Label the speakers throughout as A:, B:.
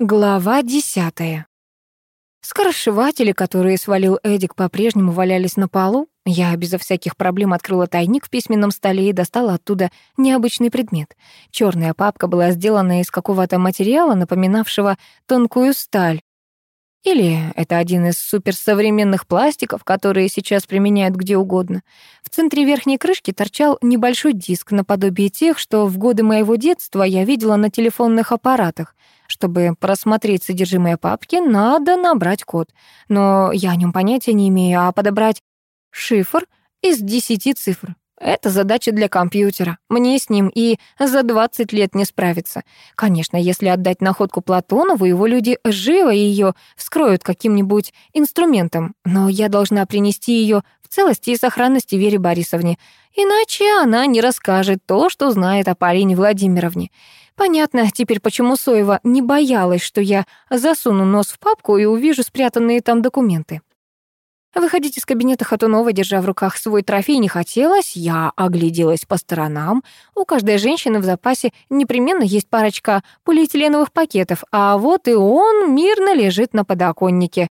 A: Глава десятая. Скоросшиватели, которые свалил Эдик, по-прежнему валялись на полу. Я безо всяких проблем открыла тайник в письменном столе и достала оттуда необычный предмет. Черная папка была сделана из какого-то материала, напоминавшего тонкую сталь. Или это один из суперсовременных пластиков, которые сейчас применяют где угодно. В центре верхней крышки торчал небольшой диск наподобие тех, что в годы моего детства я видела на телефонных аппаратах. Чтобы просмотреть содержимое папки, надо набрать код. Но я о нем понятия не имею, а подобрать шифр из десяти цифр. Это задача для компьютера. Мне с ним и за 20 лет не справиться. Конечно, если отдать находку Платонову, его люди живо ее вскроют каким-нибудь инструментом. Но я должна принести ее в целости и сохранности Вере Борисовне. Иначе она не расскажет то, что знает о Полине Владимировне. Понятно теперь, почему Соева не боялась, что я засуну нос в папку и увижу спрятанные там документы. Выходить из кабинета Хатунова, держа в руках свой трофей, не хотелось. Я огляделась по сторонам. У каждой женщины в запасе непременно есть парочка полиэтиленовых пакетов, а вот и он мирно лежит на подоконнике.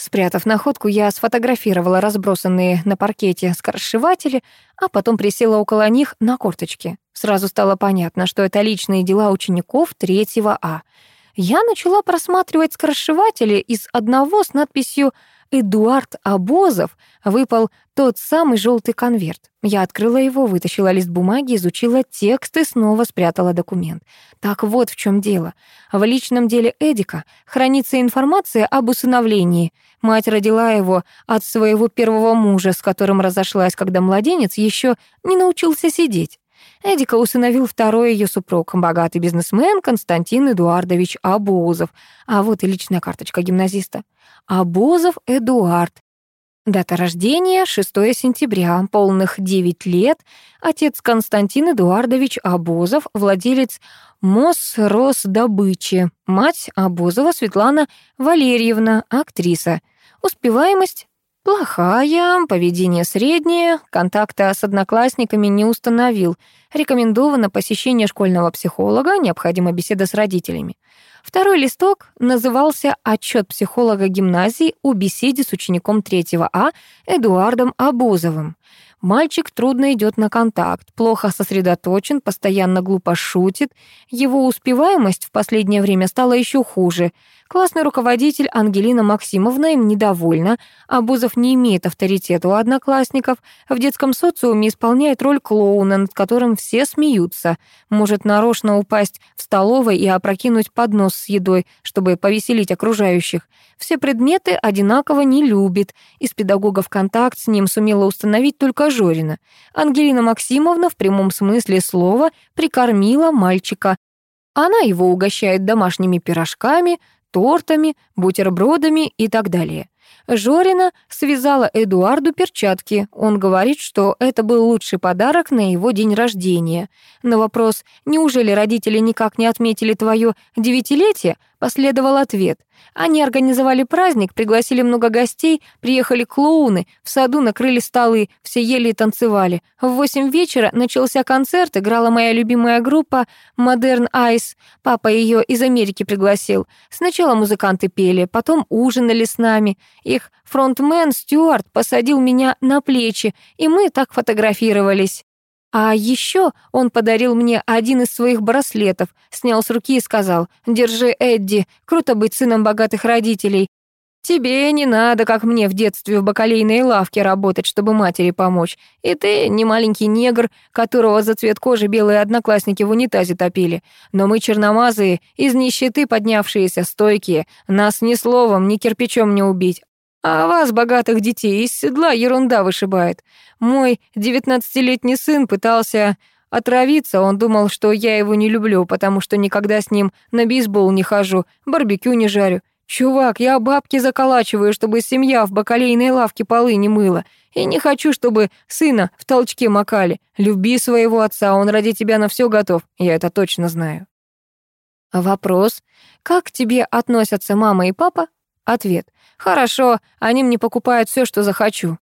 A: Спрятав находку, я сфотографировала разбросанные на паркете скоршеватели, а потом присела около них на корточки. Сразу стало понятно, что это личные дела учеников третьего А. Я начала просматривать скоршеватели из одного с надписью Эдуард Обозов выпал тот самый желтый конверт. Я открыла его, вытащила лист бумаги, изучила текст и снова спрятала документ. Так вот в чем дело. В личном деле Эдика хранится информация об усыновлении. Мать родила его от своего первого мужа, с которым разошлась, когда младенец еще не научился сидеть. Эдика усыновил второй ее супруг, богатый бизнесмен Константин Эдуардович Абозов. А вот и личная карточка гимназиста. Абозов Эдуард. Дата рождения — 6 сентября, полных 9 лет. Отец Константин Эдуардович Абозов, владелец Мосросдобычи. Мать Абозова Светлана Валерьевна, актриса. Успеваемость Плохая, поведение среднее, контакта с одноклассниками не установил. Рекомендовано посещение школьного психолога, необходима беседа с родителями. Второй листок назывался «Отчет психолога гимназии о беседе с учеником 3 А Эдуардом Абузовым». Мальчик трудно идет на контакт, плохо сосредоточен, постоянно глупо шутит. Его успеваемость в последнее время стала еще хуже. Классный руководитель Ангелина Максимовна им недовольна. Абузов не имеет авторитета у одноклассников. В детском социуме исполняет роль клоуна, над которым все смеются. Может нарочно упасть в столовой и опрокинуть поднос с едой, чтобы повеселить окружающих. Все предметы одинаково не любит. Из педагогов контакт с ним сумела установить только Жорина. Ангелина Максимовна в прямом смысле слова прикормила мальчика. Она его угощает домашними пирожками, тортами, бутербродами и так далее. Жорина связала Эдуарду перчатки. Он говорит, что это был лучший подарок на его день рождения. На вопрос «Неужели родители никак не отметили твое девятилетие?» последовал ответ. Они организовали праздник, пригласили много гостей, приехали клоуны, в саду накрыли столы, все ели и танцевали. В восемь вечера начался концерт, играла моя любимая группа Modern Ice. Папа ее из Америки пригласил. Сначала музыканты пели, потом ужинали с нами. Их фронтмен Стюарт посадил меня на плечи, и мы так фотографировались. А еще он подарил мне один из своих браслетов, снял с руки и сказал, «Держи, Эдди, круто быть сыном богатых родителей. Тебе не надо, как мне в детстве в бакалейной лавке работать, чтобы матери помочь. И ты не маленький негр, которого за цвет кожи белые одноклассники в унитазе топили. Но мы черномазые, из нищеты поднявшиеся, стойкие. Нас ни словом, ни кирпичом не убить. А вас, богатых детей, из седла ерунда вышибает. Мой девятнадцатилетний сын пытался отравиться, он думал, что я его не люблю, потому что никогда с ним на бейсбол не хожу, барбекю не жарю. Чувак, я бабки заколачиваю, чтобы семья в бакалейной лавке полы не мыла. И не хочу, чтобы сына в толчке макали. Люби своего отца, он ради тебя на все готов, я это точно знаю. Вопрос. Как к тебе относятся мама и папа? Ответ. Хорошо, они мне покупают все, что захочу.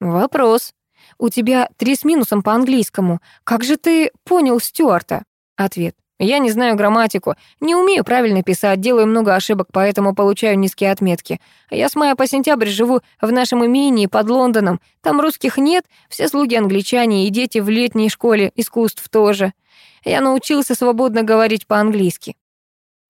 A: Вопрос. У тебя три с минусом по английскому. Как же ты понял Стюарта? Ответ. Я не знаю грамматику, не умею правильно писать, делаю много ошибок, поэтому получаю низкие отметки. Я с мая по сентябрь живу в нашем имении под Лондоном. Там русских нет, все слуги англичане и дети в летней школе искусств тоже. Я научился свободно говорить по-английски.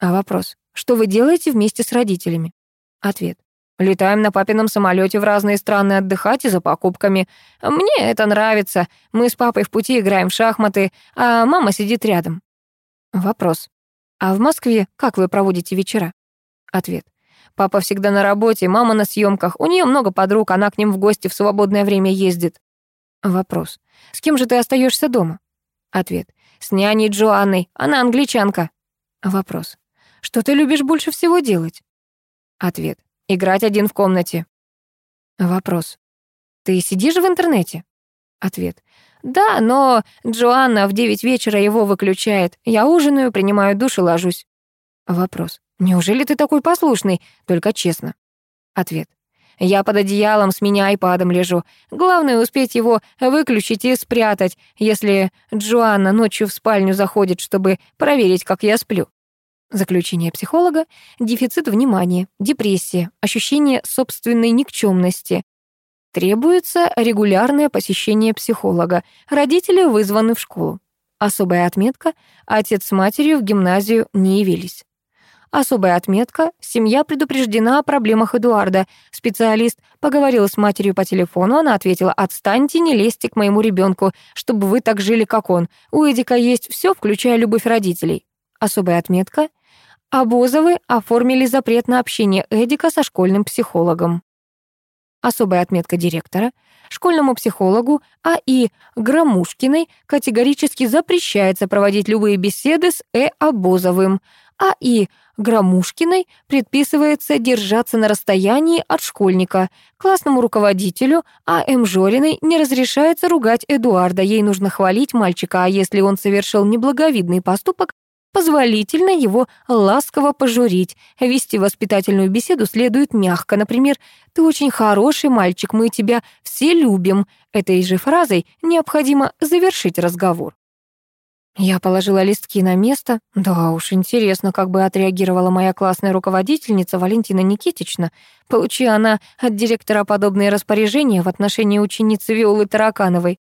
A: А вопрос, что вы делаете вместе с родителями? Ответ. Летаем на папином самолете в разные страны отдыхать и за покупками. Мне это нравится. Мы с папой в пути играем в шахматы, а мама сидит рядом. Вопрос. А в Москве как вы проводите вечера? Ответ. Папа всегда на работе, мама на съемках. У нее много подруг, она к ним в гости в свободное время ездит. Вопрос. С кем же ты остаешься дома? Ответ. С няней Джоанной, она англичанка. Вопрос. Что ты любишь больше всего делать? Ответ. Играть один в комнате. Вопрос. Ты сидишь в интернете? Ответ. «Да, но Джоанна в девять вечера его выключает. Я ужинаю, принимаю душ и ложусь». Вопрос. «Неужели ты такой послушный? Только честно». Ответ. «Я под одеялом с меня айпадом лежу. Главное успеть его выключить и спрятать, если Джоанна ночью в спальню заходит, чтобы проверить, как я сплю». Заключение психолога — дефицит внимания, депрессия, ощущение собственной никчемности, Требуется регулярное посещение психолога. Родители вызваны в школу. Особая отметка — отец с матерью в гимназию не явились. Особая отметка — семья предупреждена о проблемах Эдуарда. Специалист поговорил с матерью по телефону, она ответила, «Отстаньте, не лезьте к моему ребенку, чтобы вы так жили, как он. У Эдика есть все, включая любовь родителей». Особая отметка — Обозовы оформили запрет на общение Эдика со школьным психологом. Особая отметка директора. Школьному психологу А.И. Громушкиной категорически запрещается проводить любые беседы с Э. Обозовым. А.И. Громушкиной предписывается держаться на расстоянии от школьника. Классному руководителю А.М. Жориной не разрешается ругать Эдуарда. Ей нужно хвалить мальчика, а если он совершил неблаговидный поступок, Позволительно его ласково пожурить. Вести воспитательную беседу следует мягко. Например, «Ты очень хороший мальчик, мы тебя все любим». Этой же фразой необходимо завершить разговор. Я положила листки на место. Да уж, интересно, как бы отреагировала моя классная руководительница Валентина Никитична. Получи она от директора подобные распоряжения в отношении ученицы Виолы Таракановой.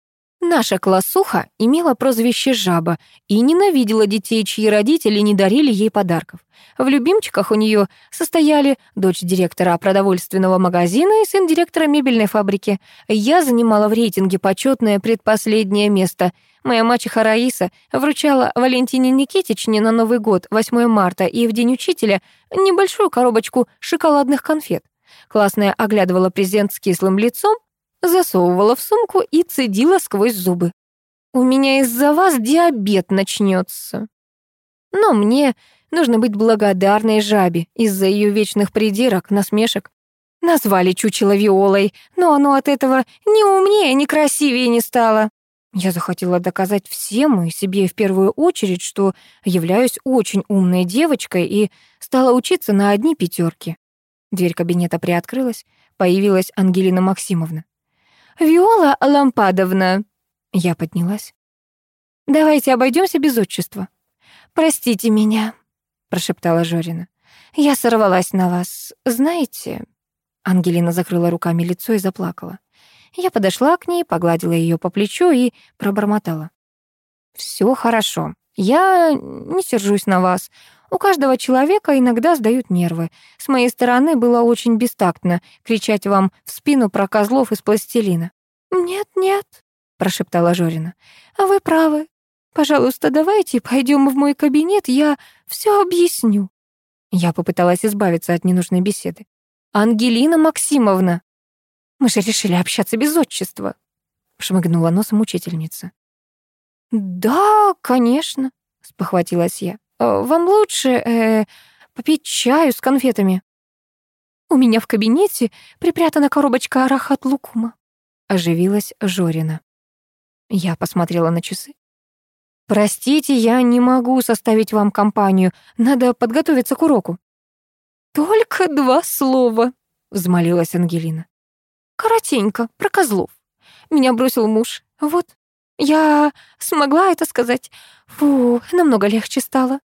A: Наша классуха имела прозвище «Жаба» и ненавидела детей, чьи родители не дарили ей подарков. В любимчиках у нее состояли дочь директора продовольственного магазина и сын директора мебельной фабрики. Я занимала в рейтинге почетное предпоследнее место. Моя мачеха Раиса вручала Валентине Никитичне на Новый год, 8 марта, и в День учителя небольшую коробочку шоколадных конфет. Классная оглядывала презент с кислым лицом, засовывала в сумку и цедила сквозь зубы. «У меня из-за вас диабет начнется. Но мне нужно быть благодарной жабе из-за ее вечных придирок, насмешек. Назвали чучело Виолой, но оно от этого ни умнее, ни красивее не стало. Я захотела доказать всем и себе в первую очередь, что являюсь очень умной девочкой и стала учиться на одни пятерки. Дверь кабинета приоткрылась, появилась Ангелина Максимовна. «Виола Лампадовна!» Я поднялась. «Давайте обойдемся без отчества». «Простите меня», — прошептала Жорина. «Я сорвалась на вас. Знаете...» Ангелина закрыла руками лицо и заплакала. Я подошла к ней, погладила ее по плечу и пробормотала. «Все хорошо. Я не сержусь на вас. У каждого человека иногда сдают нервы. С моей стороны было очень бестактно кричать вам в спину про козлов из пластилина. «Нет-нет», — прошептала Жорина, — «вы правы. Пожалуйста, давайте пойдем в мой кабинет, я все объясню». Я попыталась избавиться от ненужной беседы. «Ангелина Максимовна!» «Мы же решили общаться без отчества», — шмыгнула носом учительница. «Да, конечно», — спохватилась я. Э, вам лучше э, попить чаю с конфетами. У меня в кабинете припрятана коробочка арахат лукума. Оживилась Жорина. Я посмотрела на часы. «Простите, я не могу составить вам компанию. Надо подготовиться к уроку». «Только два слова», — взмолилась Ангелина. «Коротенько, про козлов. Меня бросил муж. Вот, Я смогла это сказать. Фу, намного легче стало.